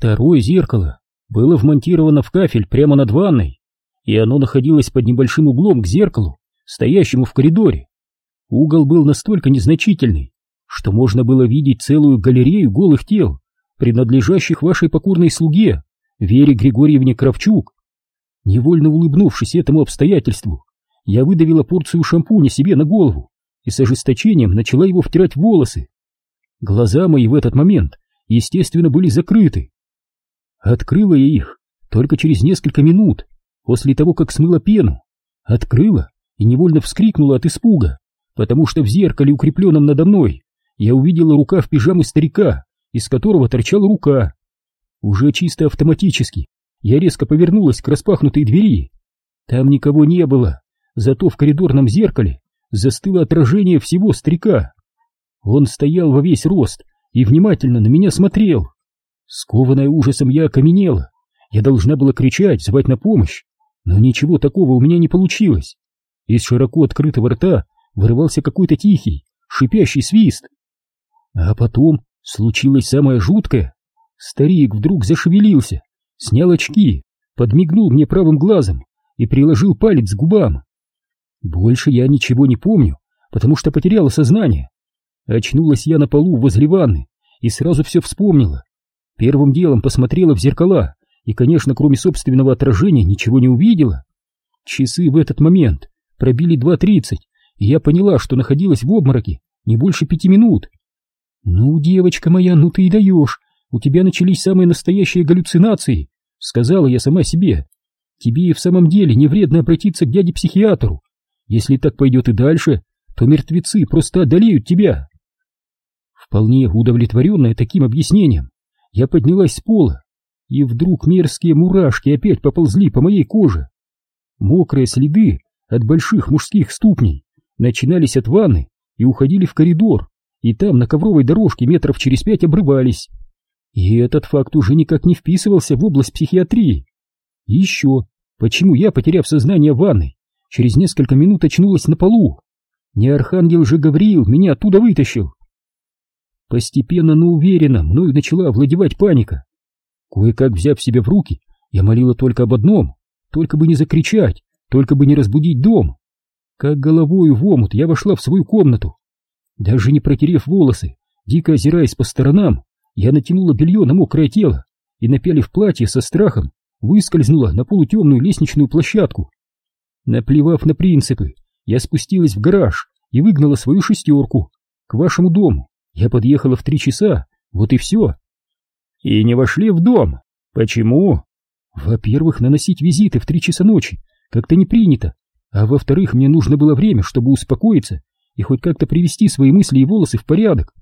Второе зеркало было вмонтировано в кафель прямо над ванной, и оно находилось под небольшим углом к зеркалу, стоящему в коридоре. Угол был настолько незначительный, что можно было видеть целую галерею голых тел, принадлежащих вашей покорной слуге, Вере Григорьевне Кравчук. Невольно улыбнувшись этому обстоятельству, я выдавила порцию шампуня себе на голову и с ожесточением начала его втирать в волосы. Глаза мои в этот момент, естественно, были закрыты. Открыла я их только через несколько минут, после того, как смыла пену. Открыла и невольно вскрикнула от испуга, потому что в зеркале, укрепленном надо мной, я увидела рука в пижаме старика, из которого торчала рука. Уже чисто автоматически я резко повернулась к распахнутой двери. Там никого не было, зато в коридорном зеркале застыло отражение всего старика. Он стоял во весь рост и внимательно на меня смотрел. Скованная ужасом я окаменела. Я должна была кричать, звать на помощь, но ничего такого у меня не получилось. Из широко открытого рта вырывался какой-то тихий, шипящий свист. А потом случилось самое жуткое. Старик вдруг зашевелился, снял очки, подмигнул мне правым глазом и приложил палец к губам. Больше я ничего не помню, потому что потеряла сознание. Очнулась я на полу возле ванны и сразу все вспомнила. Первым делом посмотрела в зеркала и, конечно, кроме собственного отражения, ничего не увидела. Часы в этот момент пробили 2.30, и я поняла, что находилась в обмороке не больше пяти минут. «Ну, девочка моя, ну ты и даешь!» у тебя начались самые настоящие галлюцинации, сказала я сама себе. Тебе и в самом деле не вредно обратиться к дяде-психиатру. Если так пойдет и дальше, то мертвецы просто одолеют тебя. Вполне удовлетворенная таким объяснением, я поднялась с пола, и вдруг мерзкие мурашки опять поползли по моей коже. Мокрые следы от больших мужских ступней начинались от ванны и уходили в коридор, и там на ковровой дорожке метров через пять обрывались. И этот факт уже никак не вписывался в область психиатрии. И еще, почему я, потеряв сознание в ванной, через несколько минут очнулась на полу? Не архангел же Гавриил меня оттуда вытащил. Постепенно, но уверенно, мною начала овладевать паника. Кое-как взяв себя в руки, я молила только об одном, только бы не закричать, только бы не разбудить дом. Как головою в омут я вошла в свою комнату. Даже не протерев волосы, дико озираясь по сторонам, я натянула белье на мокрое тело и, напялив платье со страхом, выскользнула на полутемную лестничную площадку. Наплевав на принципы, я спустилась в гараж и выгнала свою шестерку. К вашему дому я подъехала в три часа, вот и все. И не вошли в дом. Почему? Во-первых, наносить визиты в три часа ночи как-то не принято, а во-вторых, мне нужно было время, чтобы успокоиться и хоть как-то привести свои мысли и волосы в порядок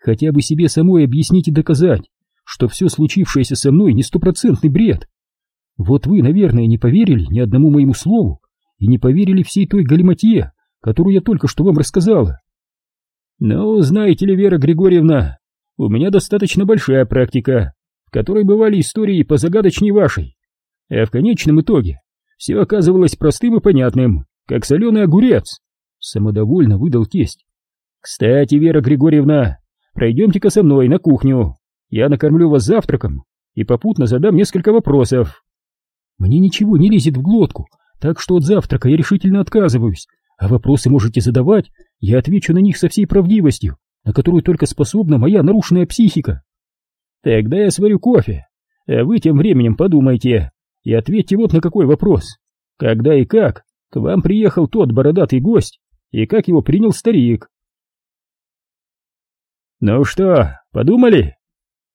хотя бы себе самой объяснить и доказать, что все случившееся со мной не стопроцентный бред. Вот вы, наверное, не поверили ни одному моему слову и не поверили всей той галиматье, которую я только что вам рассказала. Ну, знаете ли, Вера Григорьевна, у меня достаточно большая практика, в которой бывали истории позагадочней вашей. А в конечном итоге все оказывалось простым и понятным, как соленый огурец. Самодовольно выдал тесть. Кстати, Вера Григорьевна, Пройдемте-ка со мной на кухню. Я накормлю вас завтраком и попутно задам несколько вопросов. Мне ничего не лезет в глотку, так что от завтрака я решительно отказываюсь. А вопросы можете задавать, я отвечу на них со всей правдивостью, на которую только способна моя нарушенная психика. Тогда я сварю кофе, а вы тем временем подумайте и ответьте вот на какой вопрос. Когда и как к вам приехал тот бородатый гость, и как его принял старик? «Ну что, подумали?»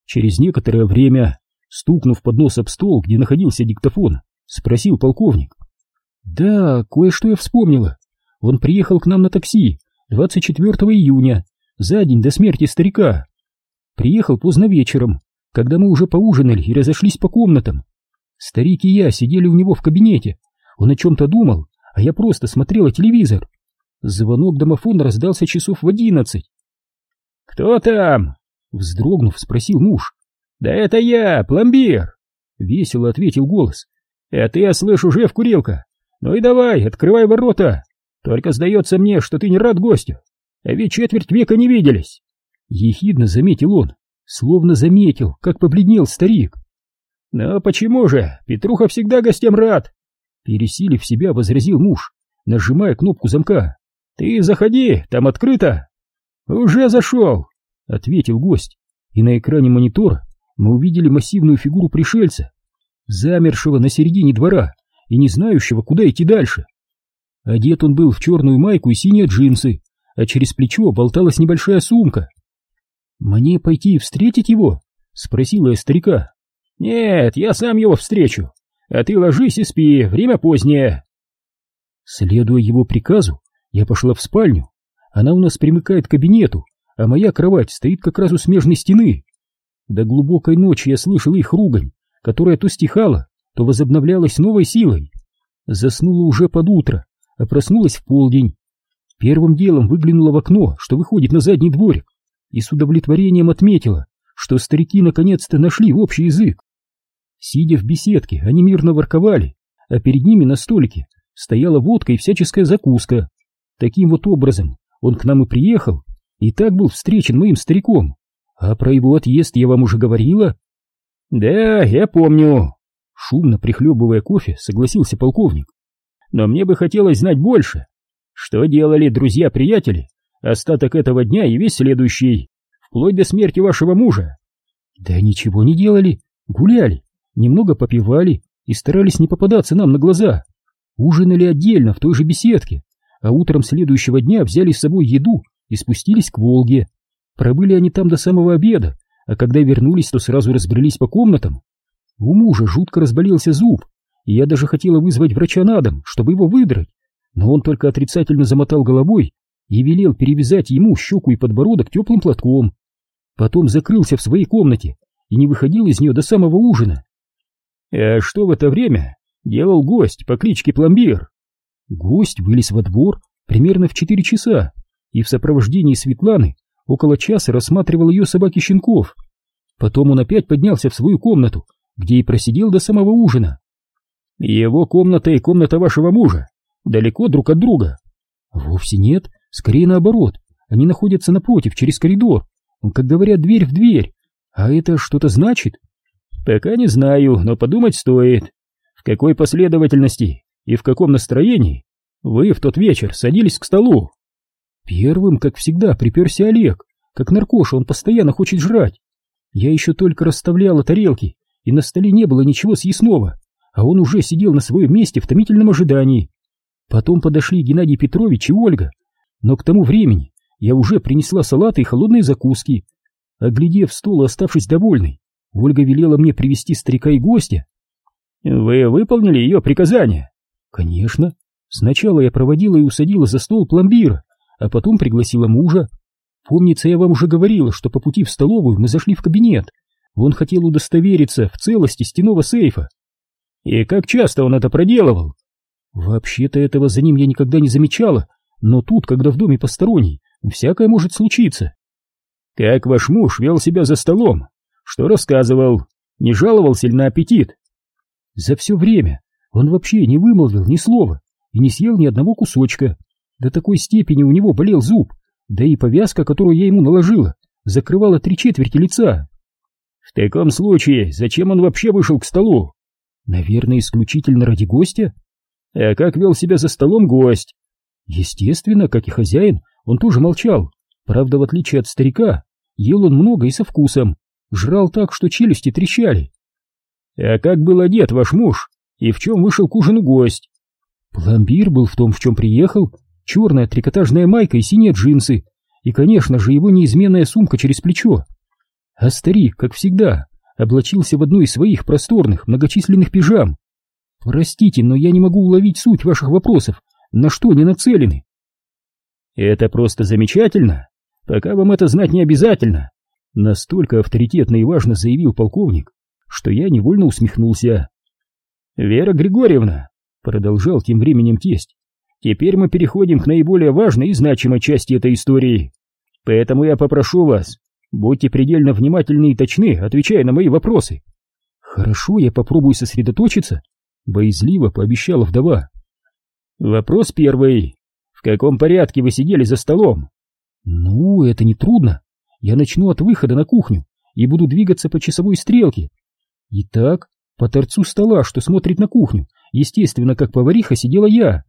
Через некоторое время, стукнув под нос об стол, где находился диктофон, спросил полковник. «Да, кое-что я вспомнила. Он приехал к нам на такси 24 июня, за день до смерти старика. Приехал поздно вечером, когда мы уже поужинали и разошлись по комнатам. Старик и я сидели у него в кабинете. Он о чем-то думал, а я просто смотрела телевизор. Звонок домофона раздался часов в одиннадцать. «Кто там?» — вздрогнув, спросил муж. «Да это я, пломбир!» — весело ответил голос. «Это я слышу, Жев Курилка. Ну и давай, открывай ворота. Только сдается мне, что ты не рад гостю. А ведь четверть века не виделись!» Ехидно заметил он, словно заметил, как побледнел старик. «Но почему же? Петруха всегда гостям рад!» Пересилив себя, возразил муж, нажимая кнопку замка. «Ты заходи, там открыто!» «Уже зашел!» — ответил гость, и на экране монитора мы увидели массивную фигуру пришельца, замершего на середине двора и не знающего, куда идти дальше. Одет он был в черную майку и синие джинсы, а через плечо болталась небольшая сумка. «Мне пойти встретить его?» — спросила я старика. «Нет, я сам его встречу, а ты ложись и спи, время позднее». Следуя его приказу, я пошла в спальню. Она у нас примыкает к кабинету, а моя кровать стоит как раз у смежной стены. До глубокой ночи я слышал их ругань, которая то стихала, то возобновлялась новой силой. Заснула уже под утро, а проснулась в полдень. Первым делом выглянула в окно, что выходит на задний дворик, и с удовлетворением отметила, что старики наконец-то нашли общий язык. Сидя в беседке, они мирно ворковали, а перед ними на столике стояла водка и всяческая закуска. Таким вот образом он к нам и приехал, и так был встречен моим стариком. А про его отъезд я вам уже говорила? Да, я помню. Шумно прихлебывая кофе, согласился полковник. Но мне бы хотелось знать больше. Что делали друзья-приятели остаток этого дня и весь следующий, вплоть до смерти вашего мужа? Да ничего не делали, гуляли, немного попивали и старались не попадаться нам на глаза. Ужинали отдельно в той же беседке, а утром следующего дня взяли с собой еду и спустились к Волге. Пробыли они там до самого обеда, а когда вернулись, то сразу разбрелись по комнатам. У мужа жутко разболелся зуб, и я даже хотела вызвать врача на дом, чтобы его выдрать, но он только отрицательно замотал головой и велел перевязать ему щеку и подбородок теплым платком. Потом закрылся в своей комнате и не выходил из нее до самого ужина. А что в это время делал гость по кличке Пломбир? Гость вылез во двор примерно в четыре часа и в сопровождении Светланы около часа рассматривал ее собаки-щенков. Потом он опять поднялся в свою комнату, где и просидел до самого ужина. Его комната и комната вашего мужа далеко друг от друга? Вовсе нет, скорее наоборот. Они находятся напротив, через коридор. Как говорят, дверь в дверь. А это что-то значит? Пока не знаю, но подумать стоит. В какой последовательности и в каком настроении вы в тот вечер садились к столу? Первым, как всегда, приперся Олег. Как наркоша, он постоянно хочет жрать. Я еще только расставляла тарелки, и на столе не было ничего съестного, а он уже сидел на своем месте в томительном ожидании. Потом подошли Геннадий Петрович и Ольга, но к тому времени я уже принесла салаты и холодные закуски. Оглядев стол и оставшись довольной, Ольга велела мне привести старика и гостя. «Вы выполнили ее приказание?» «Конечно. Сначала я проводила и усадила за стол пломбира, а потом пригласила мужа. Помнится, я вам уже говорила, что по пути в столовую мы зашли в кабинет. Он хотел удостовериться в целости стеного сейфа. И как часто он это проделывал? Вообще-то этого за ним я никогда не замечала, но тут, когда в доме посторонний, всякое может случиться. Как ваш муж вел себя за столом? Что рассказывал? Не жаловался ли на аппетит? За все время он вообще не вымолвил ни слова и не съел ни одного кусочка. До такой степени у него болел зуб, да и повязка, которую я ему наложила, закрывала три четверти лица. В таком случае, зачем он вообще вышел к столу? Наверное, исключительно ради гостя? А как вел себя за столом гость? Естественно, как и хозяин, он тоже молчал. Правда, в отличие от старика, ел он много и со вкусом. Жрал так, что челюсти трещали. А как был одет ваш муж? И в чем вышел к ужину гость? Пломбир был в том, в чем приехал, черная трикотажная майка и синие джинсы, и, конечно же, его неизменная сумка через плечо. А старик, как всегда, облачился в одну из своих просторных, многочисленных пижам. Простите, но я не могу уловить суть ваших вопросов, на что они нацелены. Это просто замечательно. Пока вам это знать не обязательно. Настолько авторитетно и важно заявил полковник, что я невольно усмехнулся. Вера Григорьевна, продолжал тем временем тесть, Теперь мы переходим к наиболее важной и значимой части этой истории. Поэтому я попрошу вас, будьте предельно внимательны и точны, отвечая на мои вопросы. Хорошо, я попробую сосредоточиться, боязливо пообещала вдова. Вопрос первый. В каком порядке вы сидели за столом? Ну, это не трудно. Я начну от выхода на кухню и буду двигаться по часовой стрелке. Итак, По торцу стола, что смотрит на кухню, естественно, как повариха, сидела я.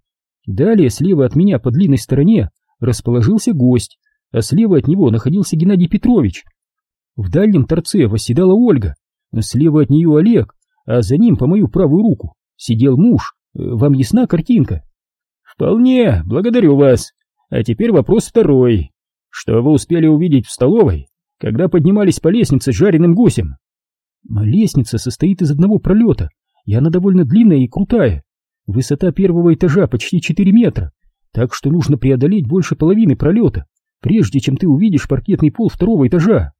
Далее слева от меня по длинной стороне расположился гость, а слева от него находился Геннадий Петрович. В дальнем торце восседала Ольга, слева от нее Олег, а за ним по мою правую руку сидел муж. Э, вам ясна картинка? Вполне, благодарю вас. А теперь вопрос второй. Что вы успели увидеть в столовой, когда поднимались по лестнице с жареным гусем? Лестница состоит из одного пролета, и она довольно длинная и крутая. Высота первого этажа почти 4 метра, так что нужно преодолеть больше половины пролета, прежде чем ты увидишь паркетный пол второго этажа.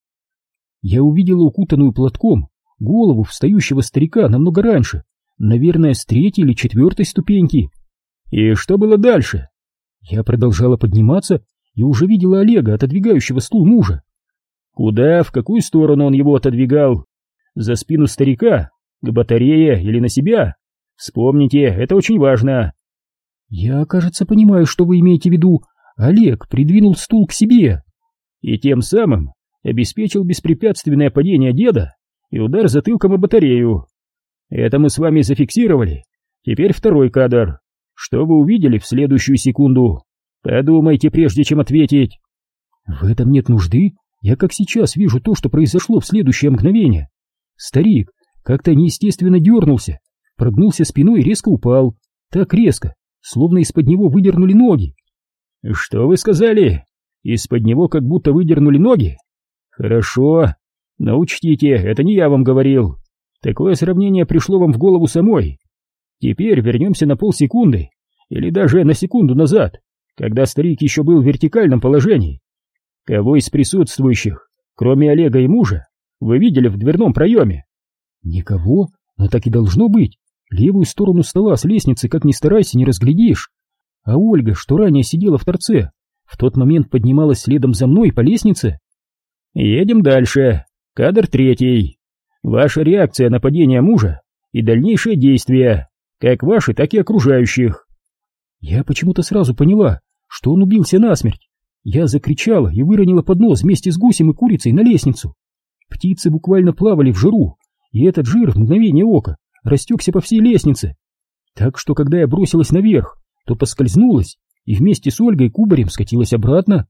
Я увидела укутанную платком голову встающего старика намного раньше, наверное, с третьей или четвертой ступеньки. И что было дальше? Я продолжала подниматься и уже видела Олега, отодвигающего стул мужа. Куда, в какую сторону он его отодвигал? За спину старика? К батарее или на себя? Вспомните, это очень важно. Я, кажется, понимаю, что вы имеете в виду. Олег придвинул стул к себе. И тем самым обеспечил беспрепятственное падение деда и удар затылком о батарею. Это мы с вами зафиксировали. Теперь второй кадр. Что вы увидели в следующую секунду? Подумайте, прежде чем ответить. В этом нет нужды. Я как сейчас вижу то, что произошло в следующее мгновение. Старик как-то неестественно дернулся, прогнулся спиной и резко упал. Так резко, словно из-под него выдернули ноги. Что вы сказали? Из-под него как будто выдернули ноги? Хорошо, но учтите, это не я вам говорил. Такое сравнение пришло вам в голову самой. Теперь вернемся на полсекунды, или даже на секунду назад, когда старик еще был в вертикальном положении. Кого из присутствующих, кроме Олега и мужа, вы видели в дверном проеме? Никого, но так и должно быть. Левую сторону стола с лестницы, как ни старайся, не разглядишь. А Ольга, что ранее сидела в торце, в тот момент поднималась следом за мной по лестнице. Едем дальше. Кадр третий. Ваша реакция на падение мужа и дальнейшие действия, как ваши, так и окружающих. Я почему-то сразу поняла, что он убился насмерть. Я закричала и выронила поднос вместе с гусем и курицей на лестницу. Птицы буквально плавали в жиру, и этот жир в мгновение ока растекся по всей лестнице. Так что, когда я бросилась наверх, то поскользнулась и вместе с Ольгой кубарем скатилась обратно.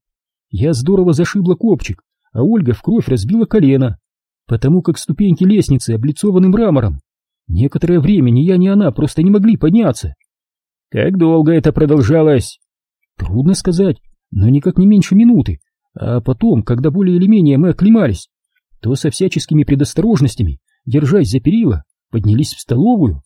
Я здорово зашибла копчик, а Ольга в кровь разбила колено, потому как ступеньки лестницы облицованы мрамором. Некоторое время ни я, ни она просто не могли подняться. Как долго это продолжалось? Трудно сказать, но никак не меньше минуты. А потом, когда более или менее мы оклемались, то со всяческими предосторожностями, держась за перила, поднялись в столовую.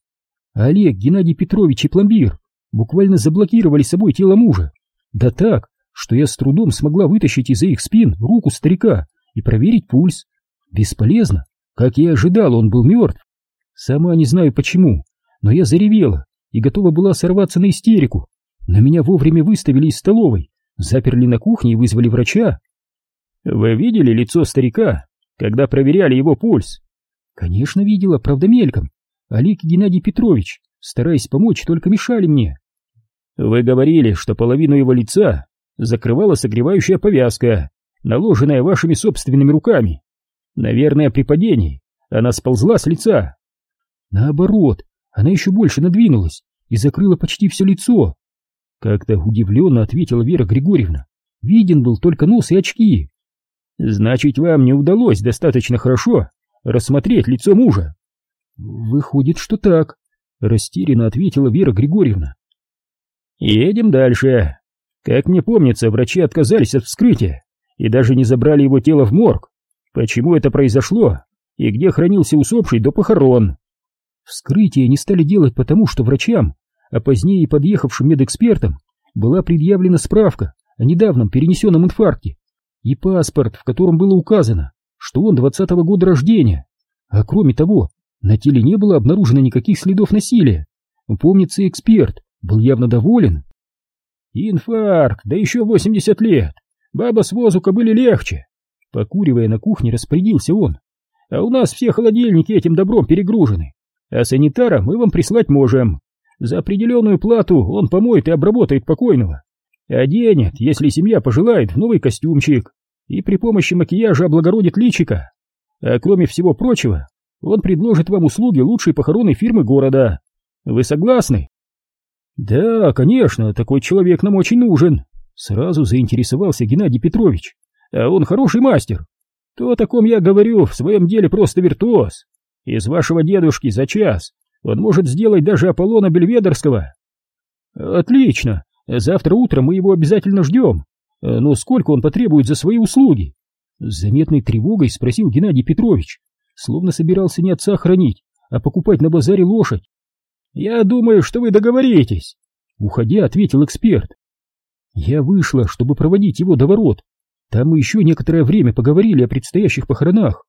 Олег, Геннадий Петрович и пломбир буквально заблокировали собой тело мужа. Да так, что я с трудом смогла вытащить из-за их спин руку старика и проверить пульс. Бесполезно. Как я и ожидал, он был мертв. Сама не знаю почему, но я заревела и готова была сорваться на истерику. На меня вовремя выставили из столовой, заперли на кухне и вызвали врача. Вы видели лицо старика, когда проверяли его пульс? Конечно, видела, правда мельком. Олег Геннадий Петрович, стараясь помочь, только мешали мне. Вы говорили, что половину его лица закрывала согревающая повязка, наложенная вашими собственными руками. Наверное, при падении она сползла с лица. Наоборот, она еще больше надвинулась и закрыла почти все лицо. Как-то удивленно ответила Вера Григорьевна. Виден был только нос и очки. Значит, вам не удалось достаточно хорошо рассмотреть лицо мужа? Выходит, что так, растерянно ответила Вера Григорьевна. Едем дальше. Как мне помнится, врачи отказались от вскрытия и даже не забрали его тело в морг. Почему это произошло и где хранился усопший до похорон? Вскрытие не стали делать потому, что врачам, а позднее и подъехавшим медэкспертам, была предъявлена справка о недавнем перенесенном инфаркте и паспорт, в котором было указано, что он двадцатого года рождения. А кроме того, на теле не было обнаружено никаких следов насилия. Помнится, эксперт был явно доволен Инфаркт, да еще 80 лет. Баба с возука были легче. Покуривая на кухне, распорядился он. А у нас все холодильники этим добром перегружены. А санитара мы вам прислать можем. За определенную плату он помоет и обработает покойного. Оденет, если семья пожелает, в новый костюмчик. И при помощи макияжа облагородит личика. А кроме всего прочего, Он предложит вам услуги лучшей похоронной фирмы города. Вы согласны? Да, конечно, такой человек нам очень нужен. Сразу заинтересовался Геннадий Петрович. А он хороший мастер. То о таком я говорю, в своем деле просто виртуоз. Из вашего дедушки за час он может сделать даже Аполлона Бельведерского. Отлично. Завтра утром мы его обязательно ждем. Но сколько он потребует за свои услуги? С заметной тревогой спросил Геннадий Петрович, словно собирался не отца хранить, а покупать на базаре лошадь. «Я думаю, что вы договоритесь», — уходя, ответил эксперт. Я вышла, чтобы проводить его до ворот. Там мы еще некоторое время поговорили о предстоящих похоронах.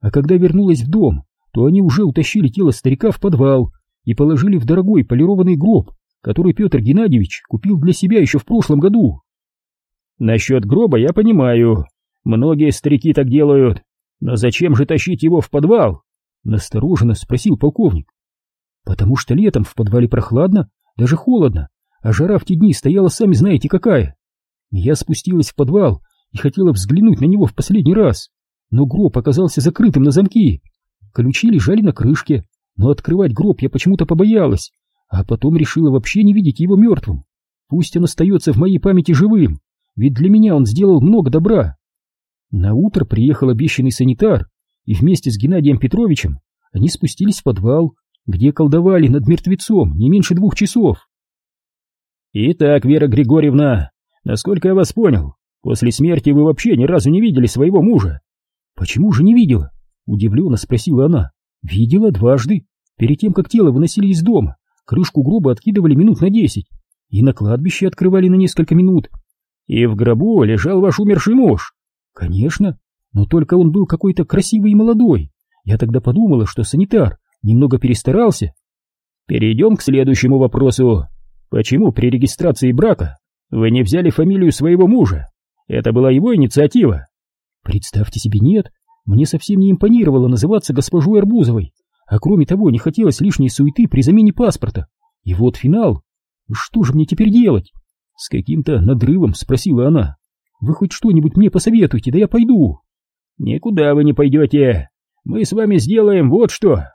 А когда вернулась в дом, то они уже утащили тело старика в подвал и положили в дорогой полированный гроб, который Петр Геннадьевич купил для себя еще в прошлом году. Насчет гроба я понимаю. Многие старики так делают. Но зачем же тащить его в подвал? Настороженно спросил полковник. Потому что летом в подвале прохладно, даже холодно, а жара в те дни стояла сами знаете какая. Я спустилась в подвал и хотела взглянуть на него в последний раз, но гроб оказался закрытым на замки. Ключи лежали на крышке, но открывать гроб я почему-то побоялась, а потом решила вообще не видеть его мертвым. Пусть он остается в моей памяти живым, ведь для меня он сделал много добра. На утро приехал обещанный санитар, и вместе с Геннадием Петровичем они спустились в подвал, где колдовали над мертвецом не меньше двух часов. «Итак, Вера Григорьевна, насколько я вас понял, после смерти вы вообще ни разу не видели своего мужа?» «Почему же не видела?» — удивленно спросила она. «Видела дважды, перед тем, как тело выносили из дома, крышку гроба откидывали минут на десять, и на кладбище открывали на несколько минут. И в гробу лежал ваш умерший муж?» Конечно, но только он был какой-то красивый и молодой. Я тогда подумала, что санитар немного перестарался. Перейдем к следующему вопросу. Почему при регистрации брака вы не взяли фамилию своего мужа? Это была его инициатива? Представьте себе, нет. Мне совсем не импонировало называться госпожой Арбузовой, а кроме того не хотелось лишней суеты при замене паспорта. И вот финал. Что же мне теперь делать? С каким-то надрывом спросила она. Вы хоть что-нибудь мне посоветуйте, да я пойду. Никуда вы не пойдете. Мы с вами сделаем вот что.